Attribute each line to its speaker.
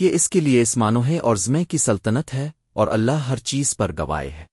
Speaker 1: کہ اس کے لیے اسمانو ہے اور زمے کی سلطنت ہے اور اللہ ہر چیز پر گوائے ہے۔